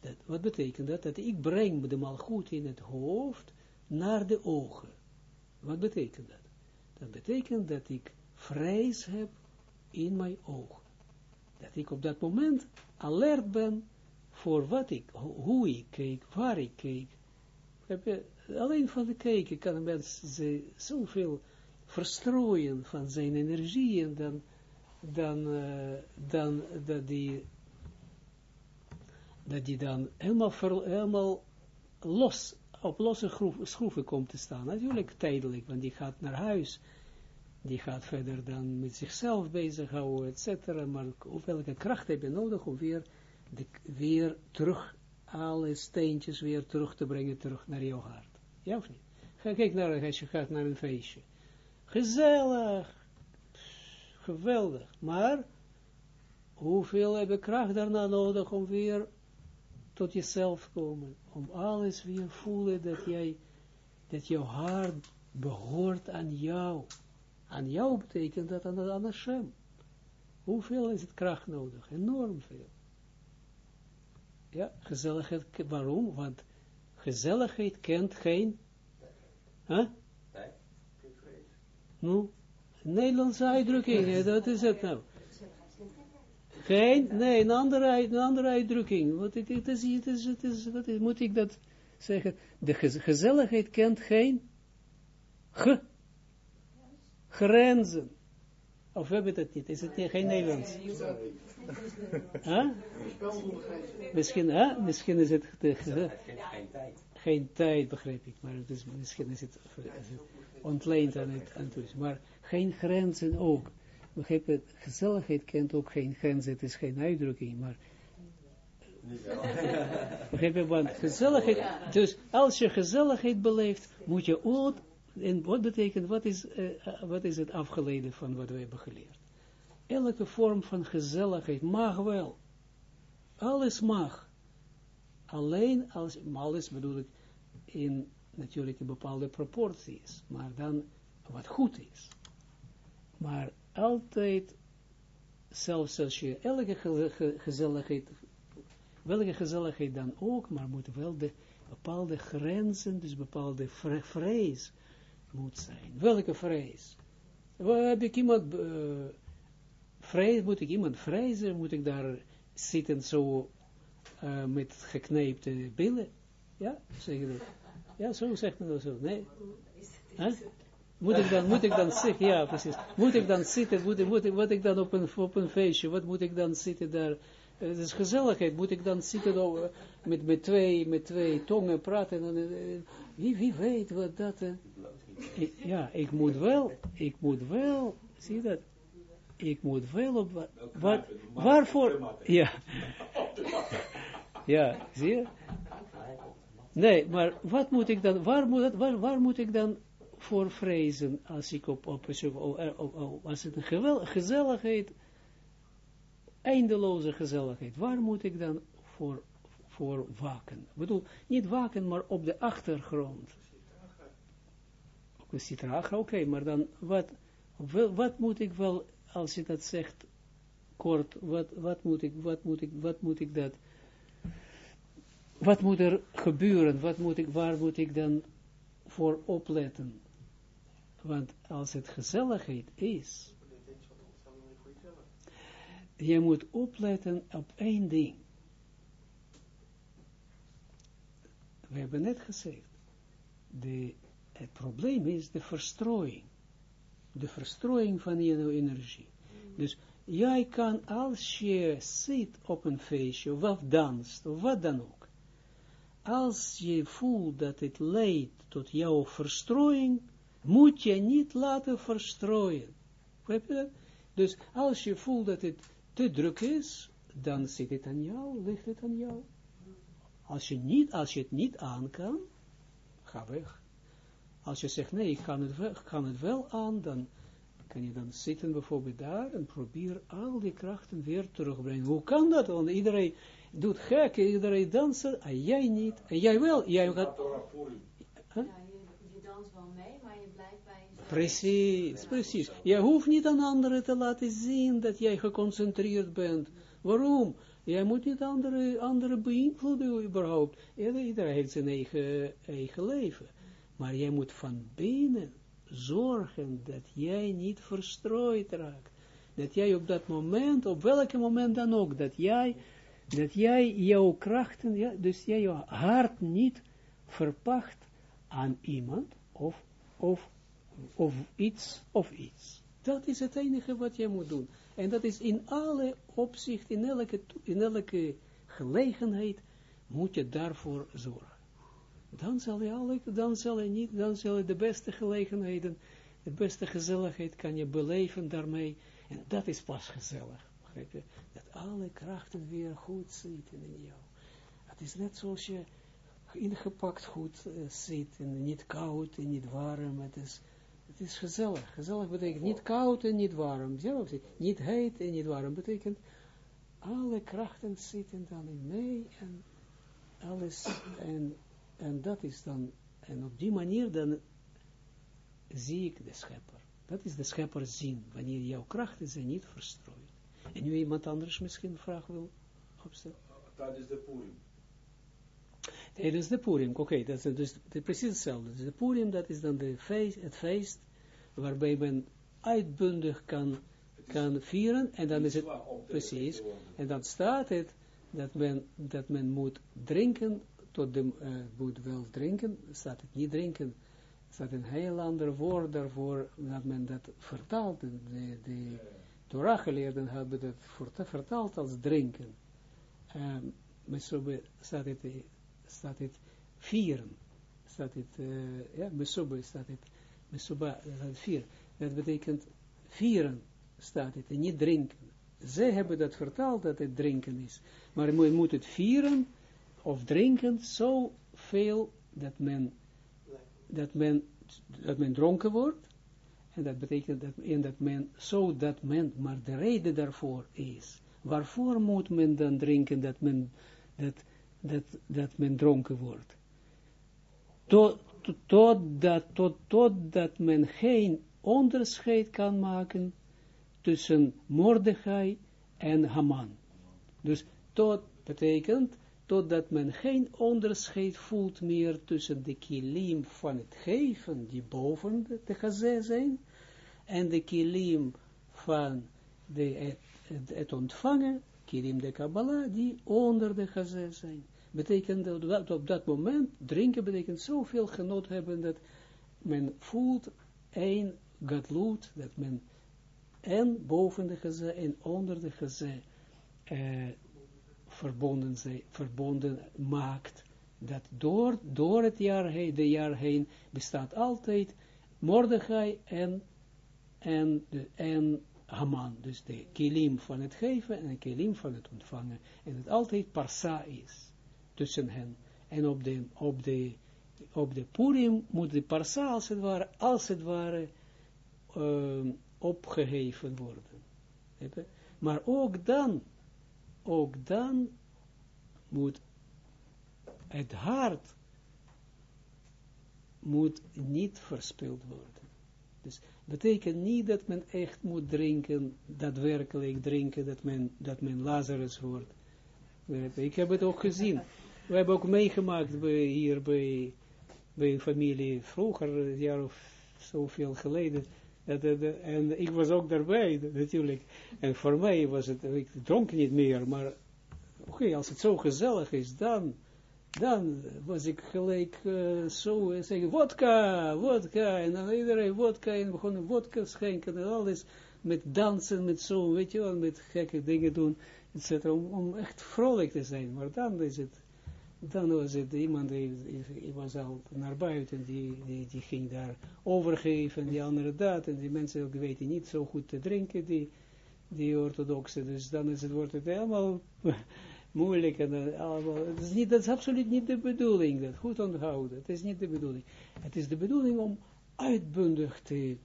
dat, wat betekent dat? Dat ik breng de malgoed in het hoofd naar de ogen. Wat betekent dat? Dat betekent dat ik vrees heb in mijn ogen. Dat ik op dat moment alert ben voor wat ik, hoe ik keek, waar ik keek. Alleen van de kijken kan een mens zoveel verstrooien van zijn energieën dan, dan, uh, dan dat die dat die dan helemaal, ver, helemaal los, op losse schroeven, komt te staan. Natuurlijk tijdelijk, want die gaat naar huis, die gaat verder dan met zichzelf bezighouden, et cetera. Maar welke kracht heb je nodig om weer, de, weer terug, alle steentjes weer terug te brengen, terug naar jouw hart. Ja of niet? Ga, kijk naar, als je gaat naar een feestje. Gezellig, geweldig, maar hoeveel heb je kracht daarna nodig om weer tot jezelf komen, om alles weer voelen dat jij, dat jouw hart behoort aan jou. Aan jou betekent dat aan, aan. Hoeveel is het kracht nodig? Enorm veel. Ja, gezelligheid, waarom? Want gezelligheid kent geen, huh? Nou, Nederlandse uitdrukking, dat is het nou. Geen, nee, een andere, een andere uitdrukking. Wat het, het is, het is, het is, wat is, moet ik dat zeggen? De gezelligheid kent geen ge, grenzen. Of we hebben het niet? Is het niet, geen Nederlands? huh? Misschien, huh? misschien is het de, geen tijd. Geen tijd, begrijp ik. Maar het is, misschien is het, is het ontleend aan het, het Maar geen grenzen ook. Begrijp je, gezelligheid kent ook geen grens, het is geen uitdrukking, maar begrijp je, want gezelligheid, dus als je gezelligheid beleeft, moet je ook, en wat betekent, wat is, uh, wat is het afgeleide van wat we hebben geleerd? Elke vorm van gezelligheid mag wel, alles mag, alleen als, alles bedoel ik, in natuurlijk in bepaalde proporties, maar dan wat goed is. Maar altijd, zelfs als je elke gezelligheid, welke gezelligheid dan ook, maar moet wel de bepaalde grenzen, dus bepaalde vrees moet zijn. Welke vrees? Heb ik iemand uh, moet ik iemand vrezen, moet ik daar zitten zo uh, met gekneepte billen? Ja, zeg dat? Ja, zo zegt men dat zo. Nee? Huh? Moet ik dan, moet ik dan zitten, ja precies, moet ik dan zitten, moet, moet, moet ik dan op een, op een feestje, wat moet ik dan zitten daar, het is gezelligheid, moet ik dan zitten met, met, twee, met twee tongen praten, en, wie, wie weet wat dat, ik, ja, ik moet wel, ik moet wel, zie je dat, ik moet wel op, wat, waarvoor, ja, ja, zie je, nee, maar wat moet ik dan, waar moet, waar, waar moet ik dan voor vrezen als ik op, op, op, als het een gezelligheid, eindeloze gezelligheid, waar moet ik dan voor, voor waken? Ik bedoel, niet waken, maar op de achtergrond. Op de oké, maar dan, wat, wat moet ik wel, als je dat zegt, kort, wat, wat moet ik, wat moet ik, wat moet ik dat, wat moet er gebeuren, wat moet ik, waar moet ik dan voor opletten? Want als het gezelligheid is, je moet opletten op één ding. We hebben net gezegd, de, het probleem is de verstrooiing. De verstrooiing van je energie. Dus jij kan als je zit op een feestje, of danst, of wat dan ook, als je voelt dat het leidt tot jouw verstrooiing, moet je niet laten verstrooien. Dus als je voelt dat het te druk is, dan zit het aan jou, ligt het aan jou. Als je, niet, als je het niet aan kan, ga weg. Als je zegt, nee, ik kan het, wel, kan het wel aan, dan kan je dan zitten bijvoorbeeld daar en probeer al die krachten weer terugbrengen. Hoe kan dat? Want iedereen doet gek, iedereen dansen, en jij niet. En jij wel. Jij gaat... Huh? Ja, je, je danst wel mee, maar je blijft bij jezelf. Precies, precies. Je hoeft niet aan anderen te laten zien dat jij geconcentreerd bent. Waarom? Jij moet niet andere, andere beïnvloeden überhaupt. Iedereen heeft zijn eigen, eigen leven. Maar jij moet van binnen zorgen dat jij niet verstrooid raakt. Dat jij op dat moment, op welke moment dan ook, dat jij, dat jij jouw krachten, ja, dus jij jouw hart niet verpacht aan iemand of, of, of iets of iets. Dat is het enige wat jij moet doen. En dat is in alle opzichten, in elke, in elke gelegenheid, moet je daarvoor zorgen. Dan zal je, alle, dan zal je niet, dan zal je de beste gelegenheden, de beste gezelligheid kan je beleven daarmee. En dat is pas gezellig. Dat alle krachten weer goed zitten in jou. Het is net zoals je ingepakt goed uh, zit en niet koud en niet warm. Het is, het is gezellig. Gezellig betekent niet koud en niet warm. Niet heet en niet warm. Betekent alle krachten zitten dan in mij en alles. En, en dat is dan, en op die manier dan zie ik de schepper. Dat is de schepper zien, wanneer jouw krachten zijn niet verstrooid. En nu iemand anders misschien een vraag wil opstellen. Is de Purim. Tijdens de Purim, oké, okay, dat is dus precies hetzelfde. Dus de Purim, dat is dan de feest, het feest waarbij men uitbundig kan, kan vieren, en dan is het, precies, en dan staat het, dat men, dat men moet drinken, tot de, uh, moet wel drinken, staat het niet drinken, staat een heel ander woord daarvoor, dat men dat vertaalt, de, de Torah-geleerden hebben dat vertaald als drinken. Um, staat het staat het vieren. Staat het, uh, ja, mesobe staat het, mesoba staat het. Dat betekent vieren staat het en niet drinken. Zij hebben dat vertaald dat het drinken is. Maar je moet het vieren of drinken zo veel dat men, dat men, dat men dronken wordt. Dat betekent dat, en dat men, zo dat men, maar de reden daarvoor is. Waarvoor moet men dan drinken dat men, dat dat, dat men dronken wordt. Tot, tot, dat, tot, tot dat men geen onderscheid kan maken tussen Mordechai en Haman. Dus tot betekent totdat men geen onderscheid voelt meer tussen de kilim van het geven, die boven de, de zijn, en de kilim van de, het, ontvangen, kilim de Kabbalah, die onder de gazé zijn. Betekent dat op dat moment, drinken betekent zoveel genot hebben, dat men voelt een gadloed, dat men en boven de geze en onder de geze eh, verbonden, verbonden maakt, dat door, door het jaar heen, de jaar heen, bestaat altijd Mordechai en, en, de, en Haman, dus de kilim van het geven en de kilim van het ontvangen, en het altijd parsa is tussen hen. En op de, op de, op de Purim moet de parsa als het ware, als het ware uh, opgeheven worden. Maar ook dan, ook dan moet het hart moet niet verspild worden. Dus betekent niet dat men echt moet drinken, daadwerkelijk drinken, dat men, dat men Lazarus wordt. Ik heb het ook gezien we hebben ook meegemaakt bij, hier bij, bij een familie, vroeger, een jaar of zoveel geleden, dat, en ik was ook daarbij, natuurlijk. En voor mij was het, ik dronk niet meer, maar oké, als het zo gezellig is, dan, Dan was ik gelijk uh, zo, uh, zeggen, wodka, wodka, en dan iedereen wodka, en begonnen wodka schenken en alles, met dansen, met zo, weet je wel, met gekke dingen doen, etc. Om, om echt vrolijk te zijn, maar dan is het, dan was het iemand, die, die was al naar buiten, die, die, die ging daar overgeven, die andere dat, en die mensen ook weten niet zo goed te drinken, die, die orthodoxe, dus dan is het, wordt het helemaal moeilijk en allemaal, het is, niet, dat is absoluut niet de bedoeling, dat goed onthouden, het is niet de bedoeling. Het is de bedoeling om uitbundig te,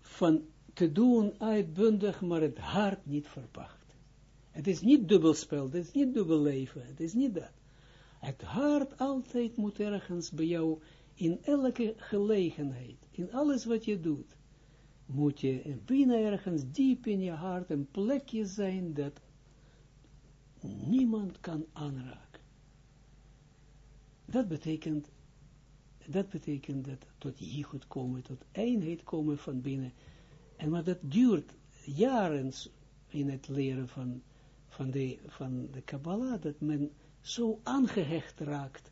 van te doen uitbundig, maar het hart niet verpacht. Het is niet dubbelspel, het is niet dubbel leven, het is niet dat. Het hart altijd moet ergens bij jou, in elke gelegenheid, in alles wat je doet, moet je binnen ergens diep in je hart een plekje zijn dat niemand kan aanraken. Dat betekent, dat betekent dat tot komen, tot eenheid komen van binnen. En maar dat duurt jaren in het leren van van de, van de Kabbalah, dat men zo aangehecht raakt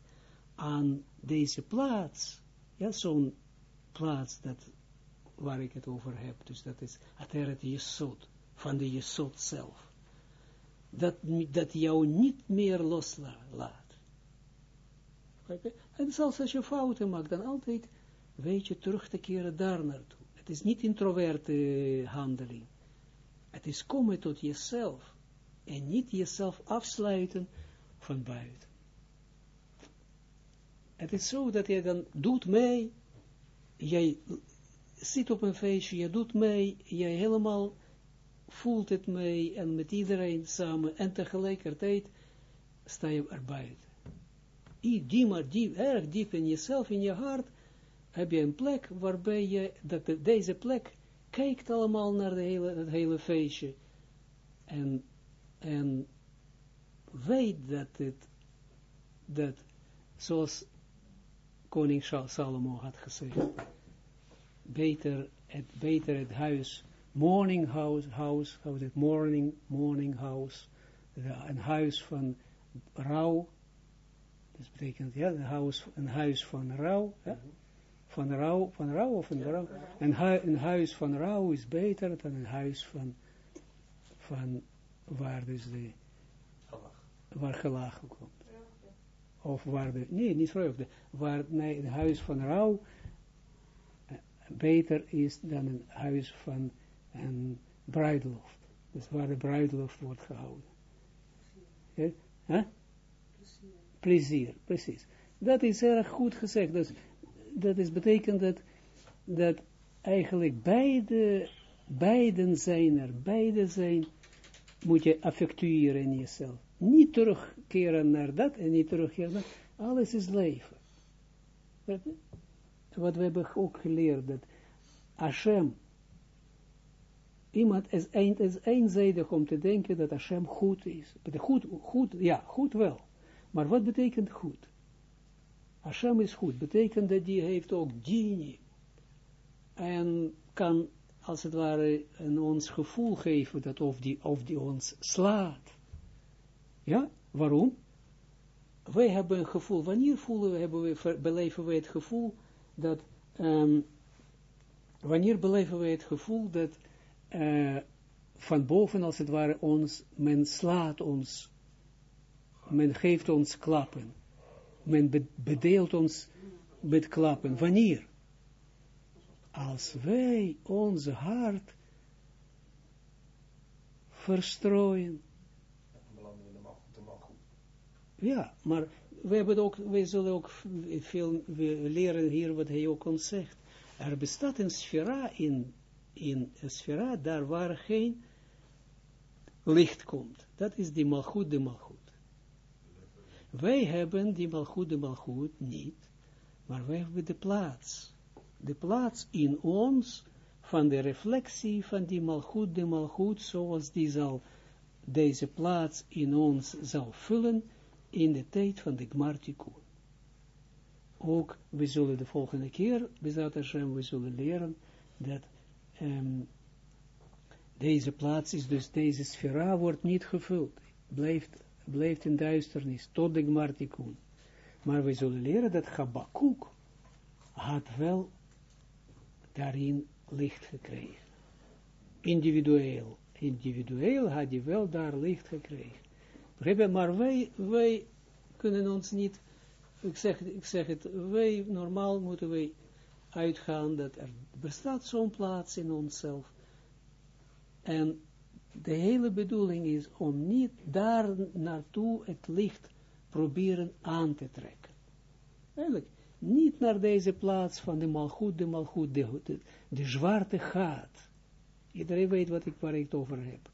aan deze plaats, ja, zo'n plaats dat, waar ik het over heb, dus dat is Ateret Jesod, van de Jesod zelf, dat, dat jou niet meer loslaat. En zelfs als je fouten maakt, dan altijd weet je terug te keren daar naartoe. Het is niet introverte handeling. Het is komen tot jezelf en niet jezelf afsluiten van buiten. Het is zo dat je dan doet mee, jij zit op een feestje, je doet mee, jij helemaal voelt het mee en met iedereen samen en tegelijkertijd sta je erbuiten. Die maar diep, erg diep in jezelf, in je hart, heb je een plek waarbij je, dat deze plek kijkt allemaal naar de hele, het hele feestje en en weet dat het, dat, zoals koning Salomo had gezegd, beter het, beter het huis, morning house, house, how it, morning, morning house, een huis van rouw, dat betekent, ja, een huis, een huis van rouw, ja? van rouw, van rouw of een rouw, een, hu een huis van rouw is beter dan een huis van, van waar dus de, waar gelachen komt. Of waar de, nee, niet vreugde, waar nee, een huis van rouw uh, beter is dan een huis van een bruiloft. Dus waar de bruiloft wordt gehouden. Ja? Huh? Plezier. Plezier, precies. Dat is erg goed gezegd. Dus, dat is betekent dat, dat eigenlijk beide, beiden zijn er, beide zijn moet je affectueren in jezelf. Niet terugkeren naar dat en niet terugkeren naar Alles is leven. Wat we hebben ook geleerd, dat Hashem, iemand is, een, eenzijdig om te denken dat Hashem goed is. Goed, goed, ja, goed wel. Maar wat betekent goed? Hashem is goed, betekent dat die heeft ook dini. En kan als het ware, een ons gevoel geven dat of die, of die ons slaat. Ja, waarom? Wij hebben een gevoel, wanneer voelen we, hebben we, beleven we het gevoel dat, um, wanneer beleven we het gevoel dat uh, van boven als het ware ons, men slaat ons, men geeft ons klappen, men bedeelt ons met klappen, wanneer? als wij onze hart verstrooien. Ja, maar we hebben ook, wij zullen ook veel leren hier wat hij ook ons zegt. Er bestaat een sfera in, in sfera daar waar geen licht komt. Dat is die malgoed de malgoed. Wij hebben die malgoed de malgoed niet, maar wij hebben de plaats de plaats in ons van de reflectie van die malgoed, de malgoed, zoals die zal, deze plaats in ons zal vullen in de tijd van de Gmartikun. Ook, we zullen de volgende keer, we zullen leren dat um, deze plaats is, dus deze sfera wordt niet gevuld, blijft blijft in duisternis, tot de Gmartikun. Maar we zullen leren dat Habakkuk had wel daarin licht gekregen. Individueel. Individueel had hij wel daar licht gekregen. Maar wij, wij kunnen ons niet, ik zeg, ik zeg het, wij normaal moeten wij uitgaan dat er bestaat zo'n plaats in onszelf. En de hele bedoeling is om niet daar naartoe het licht proberen aan te trekken. Eigenlijk, niet naar deze plaats van de malgoed, de malgoed, de, de, zwarte gaat. Iedereen weet wat ik, waar ik het over heb.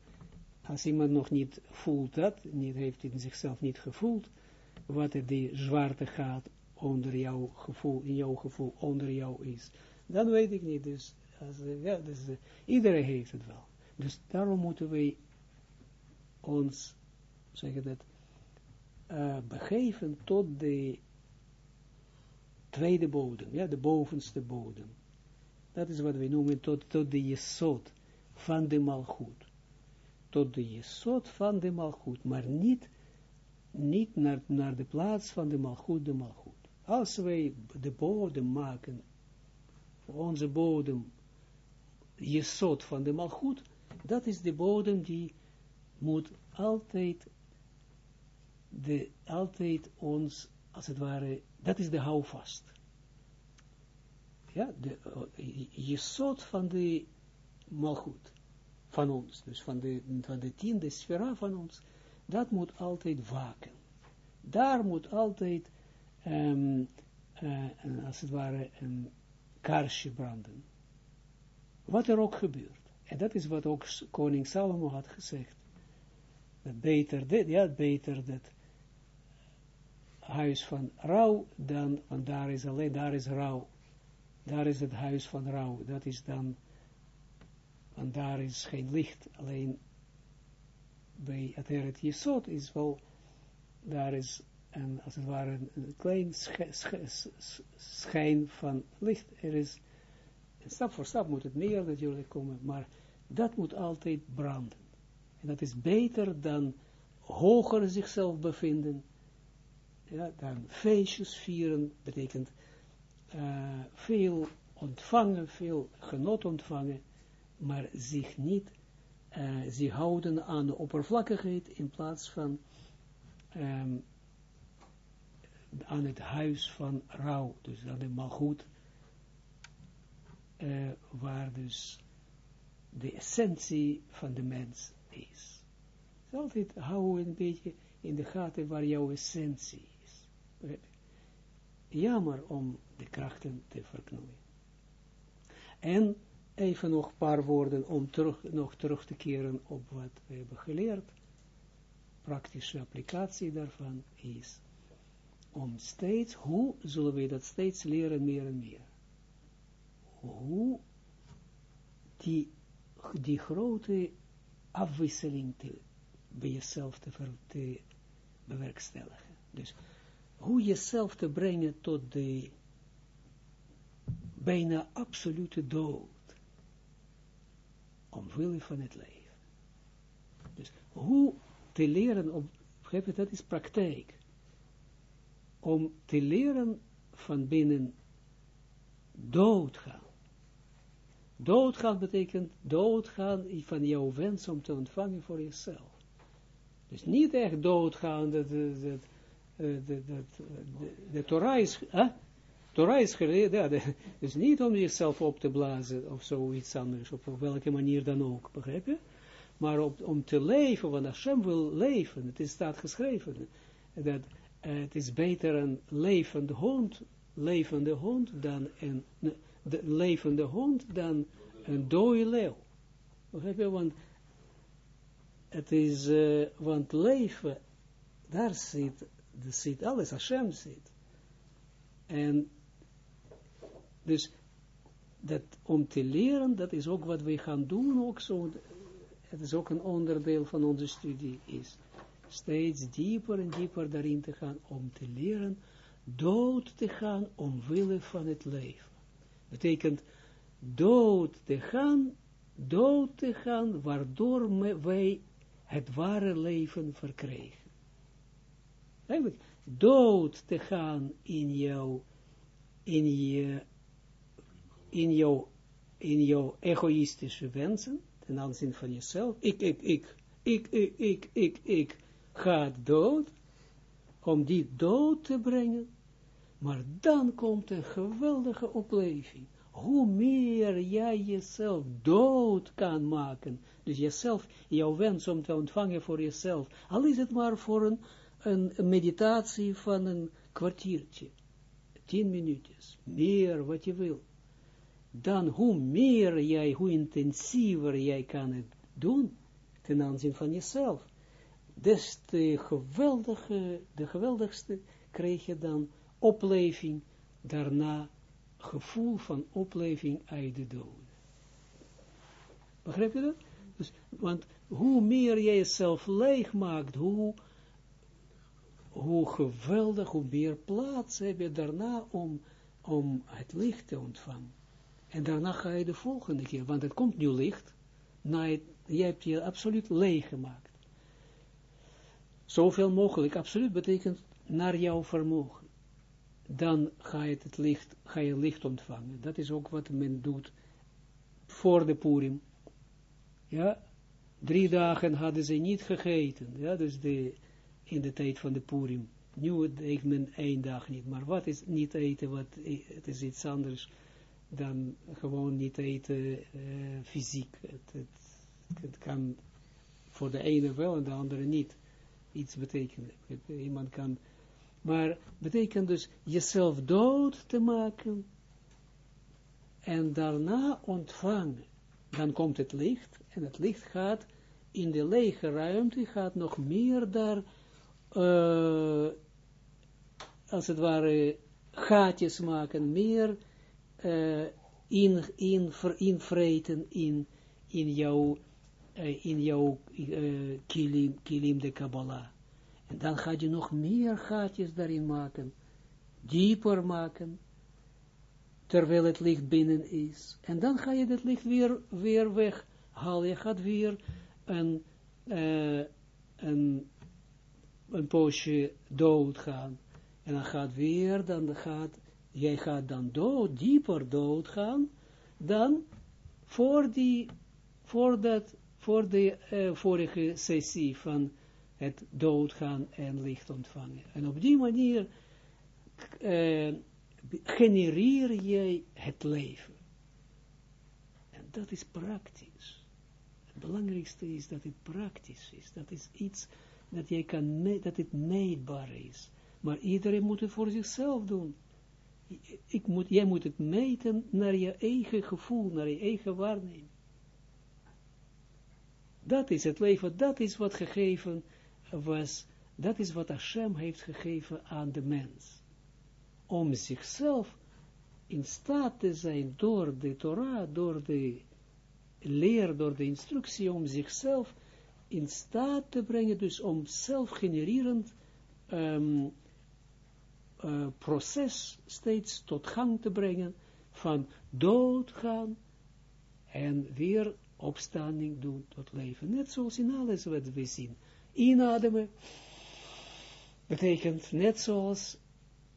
Als iemand nog niet voelt dat, niet, heeft in zichzelf niet gevoeld, wat het die zwarte gaat onder jouw gevoel, in jouw gevoel onder jou is, dan weet ik niet. Dus, als, ja, dus iedereen heeft het wel. Dus daarom moeten wij ons, zeggen dat, uh, begeven tot de tweede bodem, ja, de bovenste bodem. Dat is wat we noemen tot, tot de jesot van de malgoed. Tot de jesot van de malgoed, maar niet, niet naar, naar de plaats van de malgoed, de malgoed. Als wij de bodem maken, onze bodem, jesot van de malgoed, dat is de bodem die moet altijd, de, altijd ons, als het ware, dat is de houvast. Ja, de, je soort van de malgoed, van ons, dus van de, van de tiende sfera van ons, dat moet altijd waken. Daar moet altijd, um, uh, als het ware, een kaarsje branden. Wat er ook gebeurt. En dat is wat ook koning Salomo had gezegd. Dat beter dit, ja, beter dat huis van rouw dan, want daar is alleen, daar is rouw. Daar is het huis van rouw. Dat is dan, want daar is geen licht. Alleen bij het Eret Jesod is wel, daar is een, als het ware een, klein schijn van licht. Er is, stap voor stap moet het meer natuurlijk komen, maar dat moet altijd branden. En dat is beter dan hoger zichzelf bevinden, ja, dan feestjes vieren, betekent uh, veel ontvangen, veel genot ontvangen, maar zich niet, uh, houden aan de oppervlakkigheid in plaats van um, aan het huis van rouw, dus aan de malgoed, uh, waar dus de essentie van de mens is. Dus altijd houden een beetje in de gaten waar jouw essentie is. Jammer om de krachten te verknoeien. En even nog een paar woorden om terug, nog terug te keren op wat we hebben geleerd. Praktische applicatie daarvan is om steeds, hoe zullen we dat steeds leren meer en meer? Hoe die die grote afwisseling te, bij jezelf te, te bewerkstelligen. Dus hoe jezelf te brengen tot de bijna absolute dood. Omwille van het leven. Dus hoe te leren, op, dat is praktijk. Om te leren van binnen doodgaan. Doodgaan betekent doodgaan van jouw wens om te ontvangen voor jezelf. Dus niet echt doodgaan, dat, dat, dat, dat de, Torah is, hè? Torah is geleerd, ja, dus niet om jezelf op te blazen of zoiets anders, op, welke manier dan ook, begrijp je? Maar om te leven, want Hashem wil leven, het is staat geschreven, dat uh, het is beter een levende hond, levende hond dan een de levende hond dan een dode leeuw. Begrijp? Want het is, uh, want leven, daar zit, er zit alles, Hashem zit. En dus dat om te leren, dat is ook wat we gaan doen, ook zo, het is ook een onderdeel van onze studie, is steeds dieper en dieper daarin te gaan, om te leren, dood te gaan, omwille van het leven betekent dood te gaan, dood te gaan, waardoor wij het ware leven verkrijgen. Eigenlijk, dood te gaan in jou, in je, in jou, in jouw egoïstische wensen, ten aanzien van jezelf, ik, ik, ik, ik, ik, ik, ik, ik, gaat dood, om die dood te brengen, maar dan komt een geweldige opleving. Hoe meer jij jezelf dood kan maken, dus jezelf, jouw wens om te ontvangen voor jezelf, al is het maar voor een, een meditatie van een kwartiertje, tien minuutjes, meer wat je wil, dan hoe meer jij, hoe intensiever jij kan het doen, ten aanzien van jezelf, des te geweldige, de geweldigste krijg je dan opleving, daarna gevoel van opleving uit de dood. Begrijp je dat? Dus, want hoe meer jij jezelf leeg maakt, hoe, hoe geweldig, hoe meer plaats heb je daarna om, om het licht te ontvangen. En daarna ga je de volgende keer, want het komt nu licht, na je hebt je absoluut leeg gemaakt. Zoveel mogelijk, absoluut betekent naar jouw vermogen. Dan ga je het licht, ga je licht ontvangen. Dat is ook wat men doet voor de Purim. Ja, drie dagen hadden ze niet gegeten. Ja, dus de, in de tijd van de Purim. Nu eet men één dag niet. Maar wat is niet eten? Wat, het is iets anders dan gewoon niet eten uh, fysiek. Het, het, kan voor de ene wel en de andere niet iets betekenen. Iemand kan, maar betekent dus jezelf dood te maken en daarna ontvangen. Dan komt het licht en het licht gaat in de lege ruimte, gaat nog meer daar, uh, als het ware, gaatjes maken, meer uh, in, in, invreten in, in jouw in jouw uh, kilim, kilim de Kabbalah. En dan ga je nog meer gaatjes daarin maken, dieper maken, terwijl het licht binnen is. En dan ga je het licht weer, weer weghalen. Je gaat weer een, uh, een, een poosje dood gaan. En dan gaat weer, dan gaat, jij gaat dan dood, dieper dood gaan, dan voor die, voor dat voor de uh, vorige sessie van het doodgaan en licht ontvangen. En op die manier uh, genereer jij het leven. En dat is praktisch. Het belangrijkste is dat het praktisch is. Dat is iets dat, jij kan dat het meetbaar is. Maar iedereen moet het voor zichzelf doen. Ik moet, jij moet het meten naar je eigen gevoel, naar je eigen waarneming. Dat is het leven, dat is wat gegeven was, dat is wat Hashem heeft gegeven aan de mens. Om zichzelf in staat te zijn door de Torah, door de leer, door de instructie, om zichzelf in staat te brengen, dus om zelfgenererend um, proces steeds tot gang te brengen van doodgaan en weer opstanding doen tot leven. Net zoals in alles wat we zien. Inademen betekent net zoals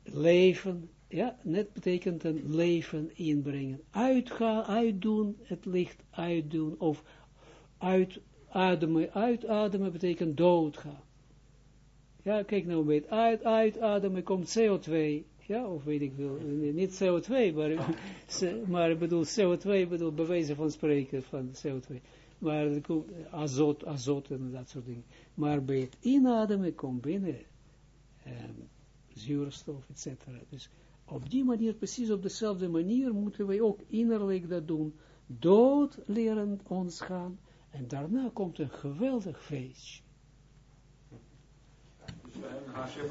leven, ja, net betekent een leven inbrengen. Uitgaan, uitdoen, het licht uitdoen, of uitademen, uitademen betekent doodgaan. Ja, kijk nou bij het uit, uitademen komt CO2, ja, of weet ik veel, niet CO2, maar, maar ik bedoel CO2, bedoel bewijzen van spreken van CO2. Maar azot, azot en dat soort dingen. Maar bij het inademen komt binnen um, zuurstof, etc. Dus op die manier, precies op dezelfde manier, moeten wij ook innerlijk dat doen. Dood leren ons gaan. En daarna komt een geweldig feestje.